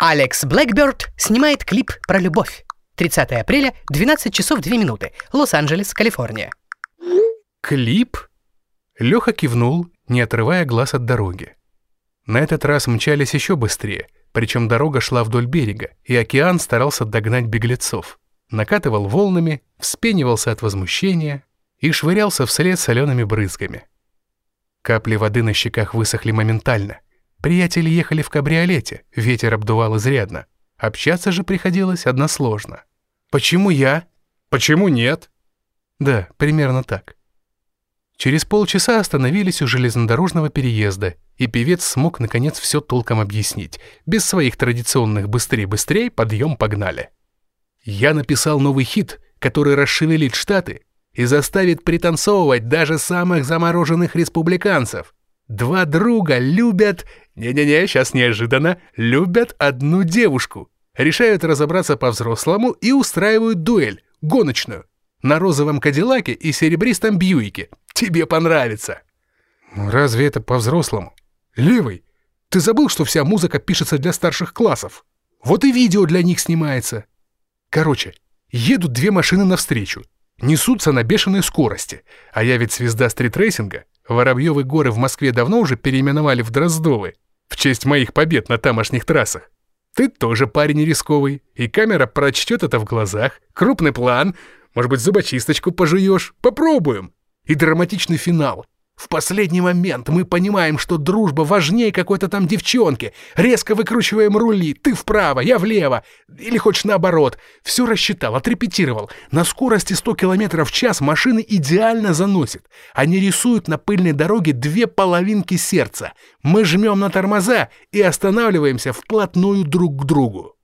Алекс Блэкберт снимает клип про любовь. 30 апреля, 12 часов 2 минуты. Лос-Анджелес, Калифорния. Клип? Леха кивнул, не отрывая глаз от дороги. На этот раз мчались еще быстрее, причем дорога шла вдоль берега, и океан старался догнать беглецов. Накатывал волнами, вспенивался от возмущения и швырялся вслед солеными брызгами. Капли воды на щеках высохли моментально. Приятели ехали в кабриолете, ветер обдувал изрядно. Общаться же приходилось односложно. «Почему я? Почему нет?» Да, примерно так. Через полчаса остановились у железнодорожного переезда, и певец смог наконец все толком объяснить. Без своих традиционных «быстрей-быстрей» подъем погнали. «Я написал новый хит, который расшевелит Штаты и заставит пританцовывать даже самых замороженных республиканцев. Два друга любят... Не-не-не, сейчас неожиданно. Любят одну девушку. Решают разобраться по-взрослому и устраивают дуэль, гоночную. На розовом Кадиллаке и серебристом Бьюике. Тебе понравится. Разве это по-взрослому? Левый, ты забыл, что вся музыка пишется для старших классов? Вот и видео для них снимается. Короче, едут две машины навстречу. Несутся на бешеной скорости. А я ведь звезда стритрейсинга. Воробьевы горы в Москве давно уже переименовали в Дроздовы. В честь моих побед на тамошних трассах. Ты тоже парень рисковый, и камера прочтет это в глазах. Крупный план. Может быть, зубочисточку пожуешь? Попробуем. И драматичный финал. В последний момент мы понимаем, что дружба важнее какой-то там девчонки. Резко выкручиваем рули. Ты вправо, я влево. Или хочешь наоборот. Все рассчитал, отрепетировал. На скорости 100 км в час машины идеально заносит. Они рисуют на пыльной дороге две половинки сердца. Мы жмем на тормоза и останавливаемся вплотную друг к другу.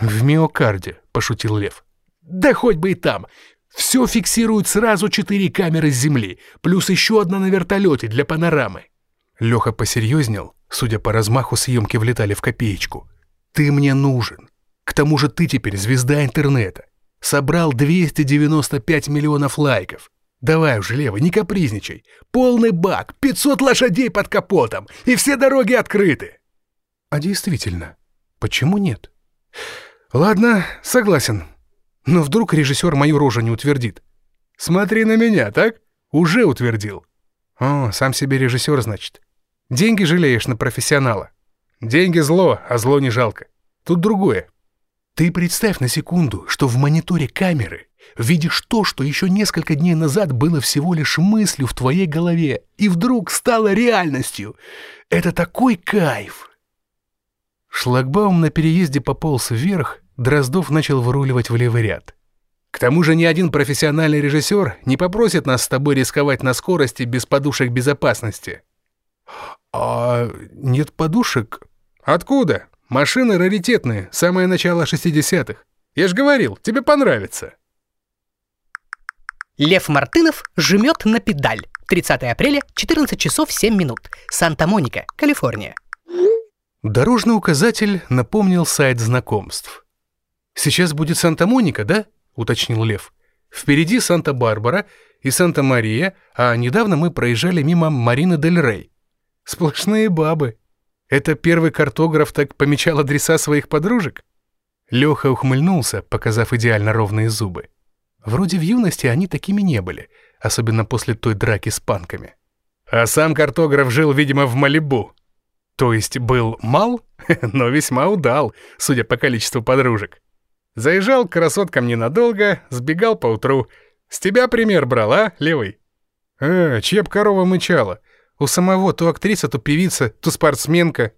«В миокарде», — пошутил Лев. «Да хоть бы и там. Все фиксируют сразу четыре камеры с земли, плюс еще одна на вертолете для панорамы. Леха посерьезнел, судя по размаху съемки влетали в копеечку. Ты мне нужен. К тому же ты теперь звезда интернета. Собрал 295 миллионов лайков. Давай уже, Лева, не капризничай. Полный бак, 500 лошадей под капотом, и все дороги открыты. А действительно, почему нет? Ладно, согласен. Но вдруг режиссер мою рожу не утвердит. Смотри на меня, так? Уже утвердил. О, сам себе режиссер, значит. Деньги жалеешь на профессионала. Деньги зло, а зло не жалко. Тут другое. Ты представь на секунду, что в мониторе камеры видишь то, что еще несколько дней назад было всего лишь мыслью в твоей голове, и вдруг стало реальностью. Это такой кайф. Шлагбаум на переезде пополз вверх, Дроздов начал выруливать в левый ряд. «К тому же ни один профессиональный режиссер не попросит нас с тобой рисковать на скорости без подушек безопасности». «А нет подушек?» «Откуда? Машины раритетные, самое начало 60-х. Я ж говорил, тебе понравится». Лев Мартынов жмет на педаль. 30 апреля, 14 часов 7 минут. Санта-Моника, Калифорния. Дорожный указатель напомнил сайт знакомств. «Сейчас будет Санта-Моника, да?» — уточнил Лев. «Впереди Санта-Барбара и Санта-Мария, а недавно мы проезжали мимо Марины Дель Рей. Сплошные бабы. Это первый картограф так помечал адреса своих подружек?» Леха ухмыльнулся, показав идеально ровные зубы. Вроде в юности они такими не были, особенно после той драки с панками. А сам картограф жил, видимо, в Малибу. То есть был мал, но весьма удал, судя по количеству подружек. Заезжал к красоткам ненадолго, сбегал поутру. С тебя пример брал, а, левый? Э, чья б корова мычала? У самого то актриса, то певица, то спортсменка.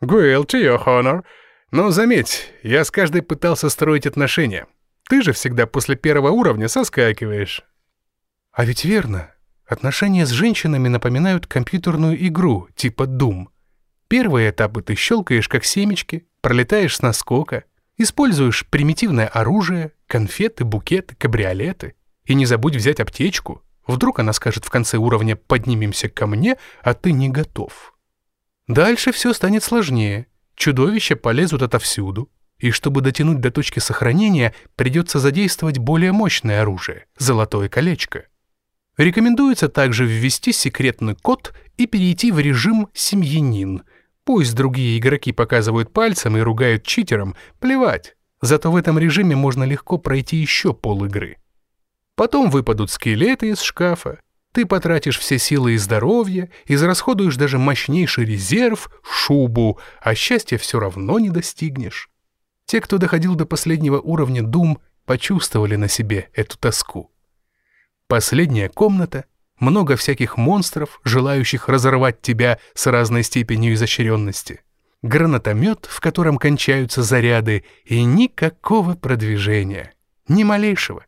To your honor. Но заметь, я с каждой пытался строить отношения. Ты же всегда после первого уровня соскакиваешь. А ведь верно. Отношения с женщинами напоминают компьютерную игру, типа Doom. Первые этапы ты щелкаешь как семечки, пролетаешь с наскока, Используешь примитивное оружие, конфеты, букеты, кабриолеты. И не забудь взять аптечку. Вдруг она скажет в конце уровня «поднимемся ко мне», а ты не готов. Дальше все станет сложнее. Чудовища полезут отовсюду. И чтобы дотянуть до точки сохранения, придется задействовать более мощное оружие – золотое колечко. Рекомендуется также ввести секретный код и перейти в режим «семьянин», Пусть другие игроки показывают пальцем и ругают читером, плевать. Зато в этом режиме можно легко пройти еще пол игры. Потом выпадут скелеты из шкафа, ты потратишь все силы и здоровье, израсходуешь даже мощнейший резерв, шубу, а счастья все равно не достигнешь. Те, кто доходил до последнего уровня Дум, почувствовали на себе эту тоску. Последняя комната, много всяких монстров, желающих разорвать тебя с разной степенью изощренности. Гранатомет, в котором кончаются заряды, и никакого продвижения. Ни малейшего.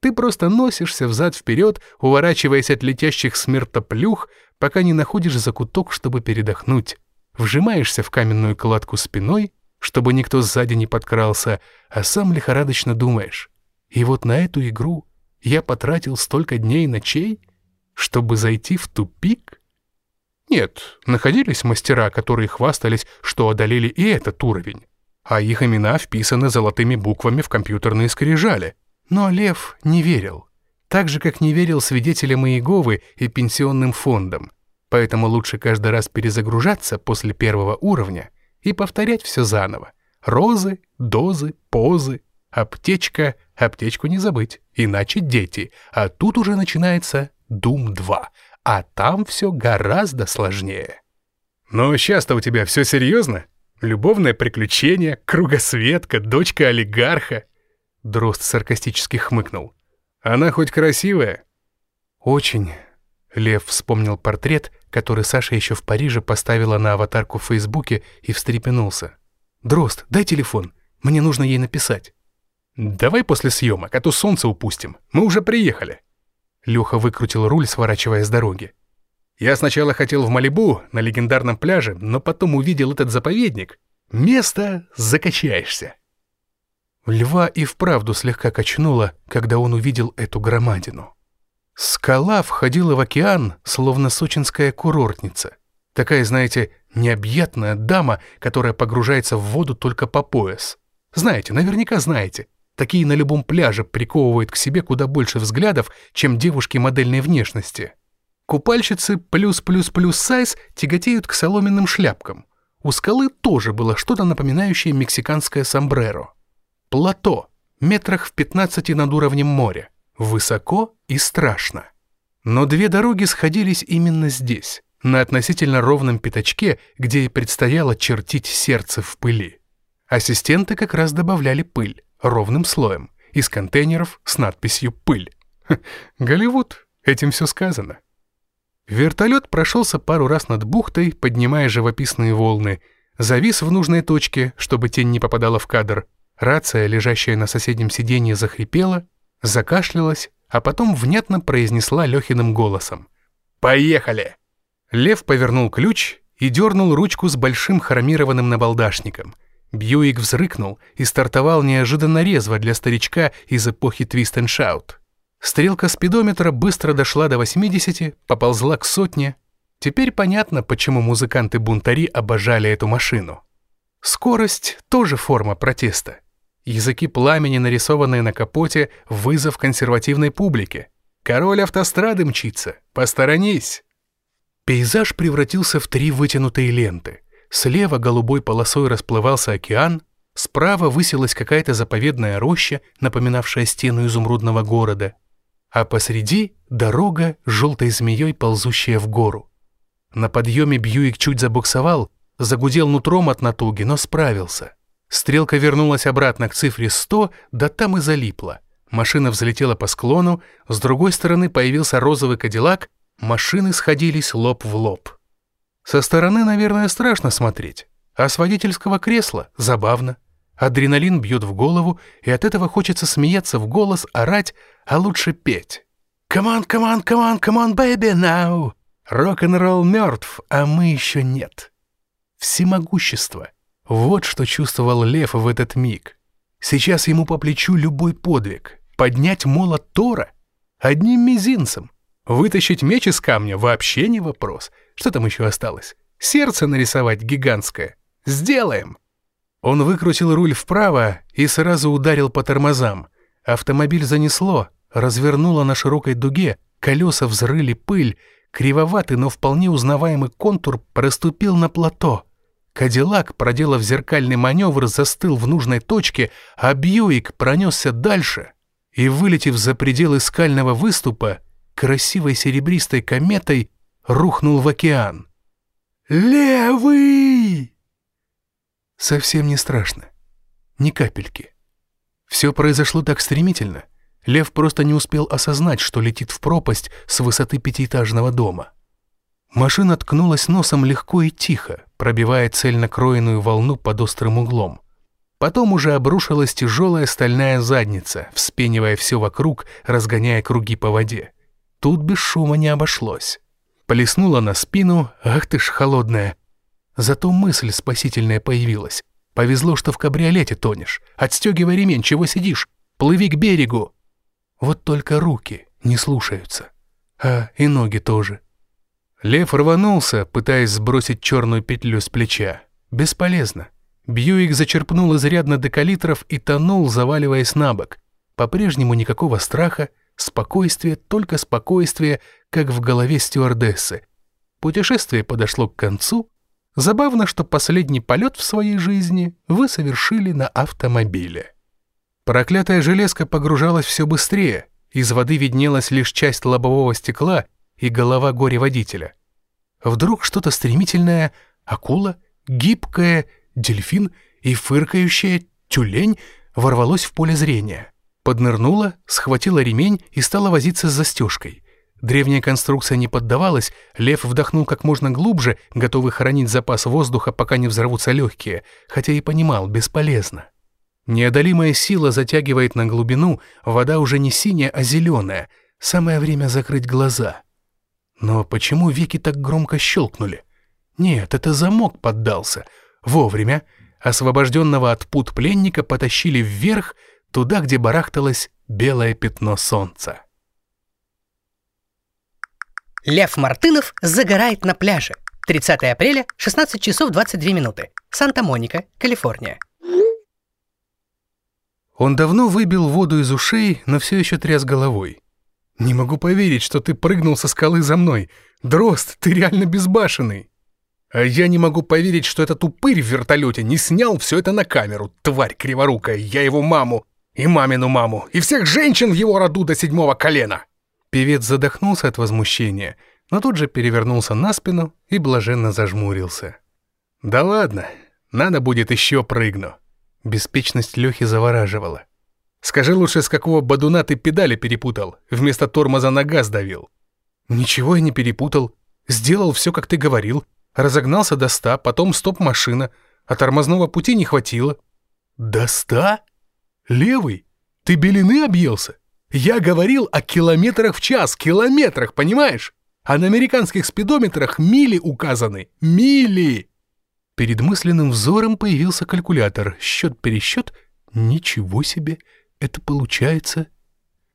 Ты просто носишься взад-вперед, уворачиваясь от летящих смертоплюх, пока не находишь закуток, чтобы передохнуть. Вжимаешься в каменную кладку спиной, чтобы никто сзади не подкрался, а сам лихорадочно думаешь. И вот на эту игру я потратил столько дней и ночей, чтобы зайти в тупик? Нет, находились мастера, которые хвастались, что одолели и этот уровень, а их имена вписаны золотыми буквами в компьютерные скрижали — но Лев не верил, так же, как не верил свидетелям Иеговы и пенсионным фондам, поэтому лучше каждый раз перезагружаться после первого уровня и повторять все заново. Розы, дозы, позы, аптечка, аптечку не забыть, иначе дети, а тут уже начинается Дум-2, а там все гораздо сложнее. «Но сейчас-то у тебя все серьезно? Любовное приключение, кругосветка, дочка олигарха?» Дрозд саркастически хмыкнул. «Она хоть красивая?» «Очень». Лев вспомнил портрет, который Саша еще в Париже поставила на аватарку в Фейсбуке и встрепенулся. «Дрозд, дай телефон. Мне нужно ей написать». «Давай после съемок, а то солнце упустим. Мы уже приехали». Леха выкрутил руль, сворачивая с дороги. «Я сначала хотел в Малибу, на легендарном пляже, но потом увидел этот заповедник. Место закачаешься». Льва и вправду слегка качнуло, когда он увидел эту громадину. Скала входила в океан, словно сочинская курортница. Такая, знаете, необъятная дама, которая погружается в воду только по пояс. Знаете, наверняка знаете. Такие на любом пляже приковывают к себе куда больше взглядов, чем девушки модельной внешности. Купальщицы плюс-плюс-плюс сайз тяготеют к соломенным шляпкам. У скалы тоже было что-то напоминающее мексиканское сомбреро. Плато, метрах в 15 над уровнем моря. Высоко и страшно. Но две дороги сходились именно здесь, на относительно ровном пятачке, где и предстояло чертить сердце в пыли. Ассистенты как раз добавляли пыль, ровным слоем, из контейнеров с надписью «Пыль». Голливуд, этим все сказано. Вертолет прошелся пару раз над бухтой, поднимая живописные волны, завис в нужной точке, чтобы тень не попадала в кадр, Рация, лежащая на соседнем сиденье, захрипела, закашлялась, а потом внятно произнесла Лехиным голосом. «Поехали!» Лев повернул ключ и дернул ручку с большим хромированным набалдашником. Бьюик взрыкнул и стартовал неожиданно резво для старичка из эпохи Twist and Shout. Стрелка спидометра быстро дошла до 80, поползла к сотне. Теперь понятно, почему музыканты-бунтари обожали эту машину. Скорость — тоже форма протеста. Языки пламени, нарисованные на капоте, вызов консервативной публике. Король автострады мчится. Посторонись. Пейзаж превратился в три вытянутые ленты. Слева голубой полосой расплывался океан, справа высилась какая-то заповедная роща, напоминавшая стену изумрудного города, а посреди дорога желтой змеей, ползущая в гору. На подъеме Бьюик чуть забуксовал, загудел нутром от натуги, но справился. Стрелка вернулась обратно к цифре 100, да там и залипла. Машина взлетела по склону, с другой стороны появился розовый кадиллак, машины сходились лоб в лоб. Со стороны, наверное, страшно смотреть, а с водительского кресла забавно. Адреналин бьет в голову, и от этого хочется смеяться в голос, орать, а лучше петь. «Come on, come on, come on, come on, baby, now!» Рок-н-ролл мертв, а мы еще нет. Всемогущество — вот что чувствовал Лев в этот миг. Сейчас ему по плечу любой подвиг. Поднять молот Тора одним мизинцем. Вытащить меч из камня вообще не вопрос. Что там еще осталось? Сердце нарисовать гигантское. Сделаем. Он выкрутил руль вправо и сразу ударил по тормозам. Автомобиль занесло, развернуло на широкой дуге, колеса взрыли пыль, кривоватый, но вполне узнаваемый контур проступил на плато — Кадиллак, проделав зеркальный маневр, застыл в нужной точке, а Бьюик пронесся дальше и, вылетев за пределы скального выступа, красивой серебристой кометой рухнул в океан. «Левый!» Совсем не страшно. Ни капельки. Все произошло так стремительно. Лев просто не успел осознать, что летит в пропасть с высоты пятиэтажного дома. Машина ткнулась носом легко и тихо, пробивая цельнокроенную волну под острым углом. Потом уже обрушилась тяжелая стальная задница, вспенивая все вокруг, разгоняя круги по воде. Тут без шума не обошлось. Плеснула на спину, ах ты ж холодная. Зато мысль спасительная появилась. Повезло, что в кабриолете тонешь. Отстегивай ремень, чего сидишь? Плыви к берегу. Вот только руки не слушаются. А и ноги тоже. Лев рванулся, пытаясь сбросить черную петлю с плеча. Бесполезно. Бьюик зачерпнул изрядно декалитров и тонул, заваливаясь на бок. По-прежнему никакого страха, спокойствие, только спокойствие, как в голове стюардессы. Путешествие подошло к концу. Забавно, что последний полет в своей жизни вы совершили на автомобиле. Проклятая железка погружалась все быстрее. Из воды виднелась лишь часть лобового стекла — и голова горе-водителя. Вдруг что-то стремительное, акула, гибкая, дельфин и фыркающая тюлень ворвалось в поле зрения. Поднырнула, схватила ремень и стала возиться с застежкой. Древняя конструкция не поддавалась, лев вдохнул как можно глубже, готовый хранить запас воздуха, пока не взорвутся легкие, хотя и понимал, бесполезно. Неодолимая сила затягивает на глубину, вода уже не синяя, а зеленая. Самое время закрыть глаза. Но почему веки так громко щелкнули? Нет, это замок поддался. Вовремя освобожденного от пут пленника потащили вверх, туда, где барахталось белое пятно солнца. Лев Мартынов загорает на пляже. 30 апреля, 16 часов 22 минуты. Санта-Моника, Калифорния. Он давно выбил воду из ушей, но все еще тряс головой. «Не могу поверить, что ты прыгнул со скалы за мной. Дрозд, ты реально безбашенный!» «А я не могу поверить, что этот упырь в вертолете не снял все это на камеру, тварь криворукая, я его маму, и мамину маму, и всех женщин в его роду до седьмого колена!» Певец задохнулся от возмущения, но тут же перевернулся на спину и блаженно зажмурился. «Да ладно, надо будет еще прыгну». Беспечность Лехи завораживала. Скажи лучше, с какого бадуна ты педали перепутал, вместо тормоза на газ давил. Ничего я не перепутал. Сделал все, как ты говорил. Разогнался до ста, потом стоп-машина, а тормозного пути не хватило. До ста? Левый? Ты белины объелся? Я говорил о километрах в час, километрах, понимаешь? А на американских спидометрах мили указаны. Мили! Перед мысленным взором появился калькулятор. Счет-пересчет. Ничего себе! Это получается...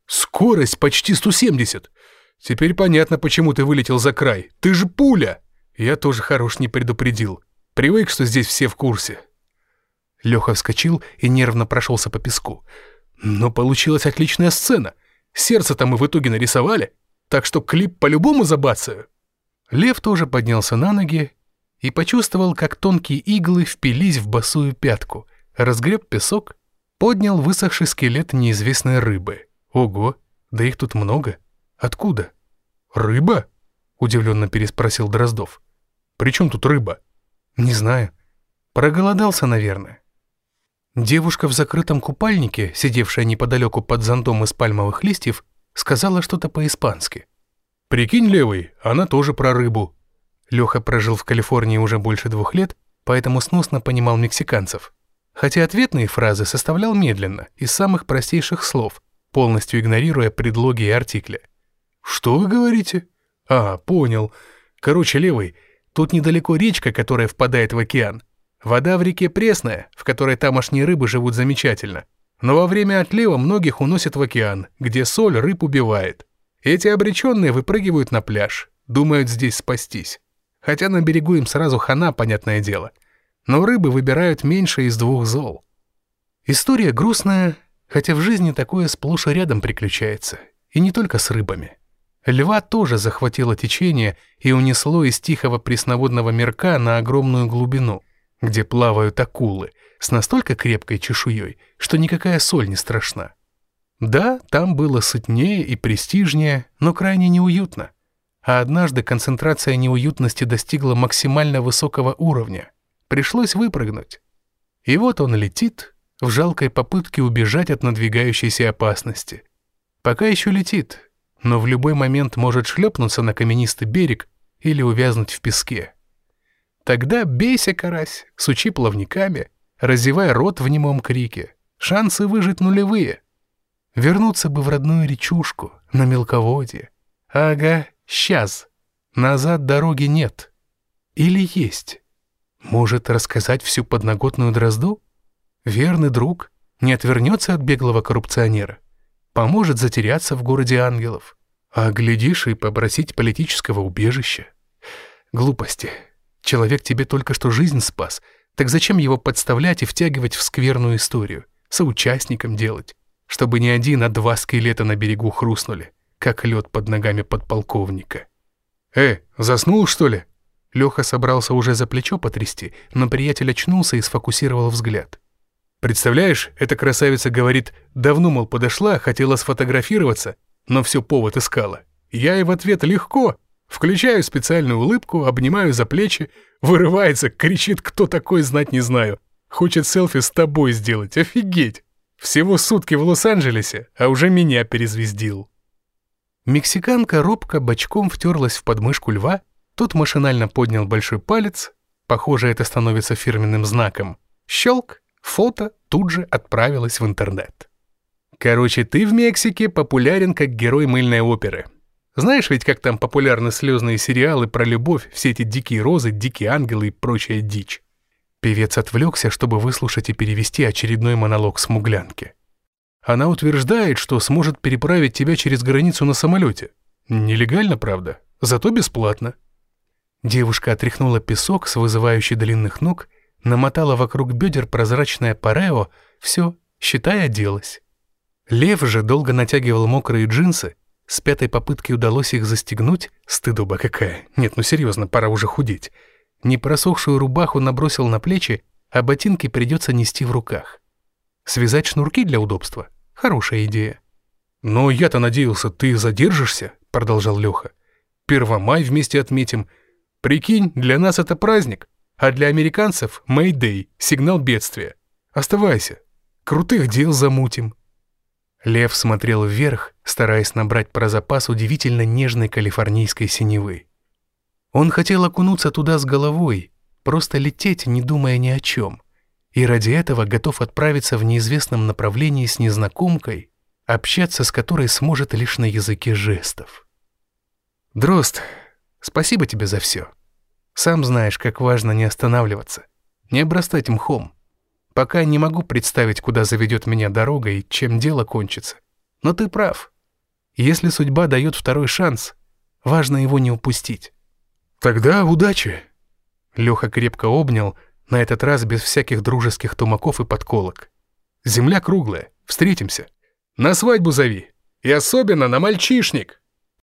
Скорость почти 170. Теперь понятно, почему ты вылетел за край. Ты же пуля! Я тоже хорош не предупредил. Привык, что здесь все в курсе. Леха вскочил и нервно прошелся по песку. Но получилась отличная сцена. Сердце-то мы в итоге нарисовали, так что клип по-любому забацаю. Лев тоже поднялся на ноги и почувствовал, как тонкие иглы впились в босую пятку, разгреб песок Поднял высохший скелет неизвестной рыбы. Ого, да их тут много. Откуда? Рыба? Удивленно переспросил Дроздов. При чем тут рыба? Не знаю. Проголодался, наверное. Девушка в закрытом купальнике, сидевшая неподалеку под зонтом из пальмовых листьев, сказала что-то по-испански. «Прикинь, левый, она тоже про рыбу». Леха прожил в Калифорнии уже больше двух лет, поэтому сносно понимал мексиканцев хотя ответные фразы составлял медленно, из самых простейших слов, полностью игнорируя предлоги и артикли. «Что вы говорите?» «А, понял. Короче, левый, тут недалеко речка, которая впадает в океан. Вода в реке пресная, в которой тамошние рыбы живут замечательно. Но во время отлива многих уносят в океан, где соль рыб убивает. Эти обреченные выпрыгивают на пляж, думают здесь спастись. Хотя на берегу им сразу хана, понятное дело – но рыбы выбирают меньше из двух зол. История грустная, хотя в жизни такое сплошь и рядом приключается, и не только с рыбами. Льва тоже захватило течение и унесло из тихого пресноводного мирка на огромную глубину, где плавают акулы с настолько крепкой чешуей, что никакая соль не страшна. Да, там было сытнее и престижнее, но крайне неуютно. А однажды концентрация неуютности достигла максимально высокого уровня. Пришлось выпрыгнуть. И вот он летит в жалкой попытке убежать от надвигающейся опасности. Пока еще летит, но в любой момент может шлепнуться на каменистый берег или увязнуть в песке. Тогда бейся, карась, сучи плавниками, разевай рот в немом крике. Шансы выжить нулевые. Вернуться бы в родную речушку, на мелководье. Ага, сейчас. Назад дороги нет. Или есть. Может, рассказать всю подноготную дрозду? Верный друг не отвернется от беглого коррупционера. Поможет затеряться в городе ангелов. А глядишь и попросить политического убежища. Глупости. Человек тебе только что жизнь спас. Так зачем его подставлять и втягивать в скверную историю? Соучастником делать? чтобы не один, а два скелета на берегу хрустнули, как лед под ногами подполковника. «Э, заснул, что ли?» Леха собрался уже за плечо потрясти, но приятель очнулся и сфокусировал взгляд. «Представляешь, эта красавица говорит, давно, мол, подошла, хотела сфотографироваться, но все повод искала. Я и в ответ легко, включаю специальную улыбку, обнимаю за плечи, вырывается, кричит, кто такой, знать не знаю. Хочет селфи с тобой сделать, офигеть!» Всего сутки в Лос-Анджелесе, а уже меня перезвездил. Мексиканка робко бочком втерлась в подмышку льва, тот машинально поднял большой палец, похоже, это становится фирменным знаком. Щелк, фото тут же отправилось в интернет. Короче, ты в Мексике популярен как герой мыльной оперы. Знаешь ведь, как там популярны слезные сериалы про любовь, все эти дикие розы, дикие ангелы и прочая дичь. Певец отвлекся, чтобы выслушать и перевести очередной монолог смуглянки. Она утверждает, что сможет переправить тебя через границу на самолете. Нелегально, правда, зато бесплатно. Девушка отряхнула песок с вызывающей длинных ног, намотала вокруг бедер прозрачное парео, все, считай, оделась. Лев же долго натягивал мокрые джинсы, с пятой попытки удалось их застегнуть, стыдоба какая, нет, ну серьезно, пора уже худеть, Непросохшую рубаху набросил на плечи, а ботинки придется нести в руках. Связать шнурки для удобства — хорошая идея. «Но я-то надеялся, ты задержишься», — продолжал Леха. «Первомай вместе отметим. Прикинь, для нас это праздник, а для американцев — Мэйдэй, сигнал бедствия. Оставайся, крутых дел замутим». Лев смотрел вверх, стараясь набрать про запас удивительно нежной калифорнийской синевы. Он хотел окунуться туда с головой, просто лететь, не думая ни о чем. И ради этого готов отправиться в неизвестном направлении с незнакомкой, общаться с которой сможет лишь на языке жестов. Дрозд, спасибо тебе за все. Сам знаешь, как важно не останавливаться, не обрастать мхом. Пока не могу представить, куда заведет меня дорога и чем дело кончится. Но ты прав. Если судьба дает второй шанс, важно его не упустить. «Тогда удачи!» Леха крепко обнял, на этот раз без всяких дружеских тумаков и подколок. «Земля круглая, встретимся. На свадьбу зови. И особенно на мальчишник!»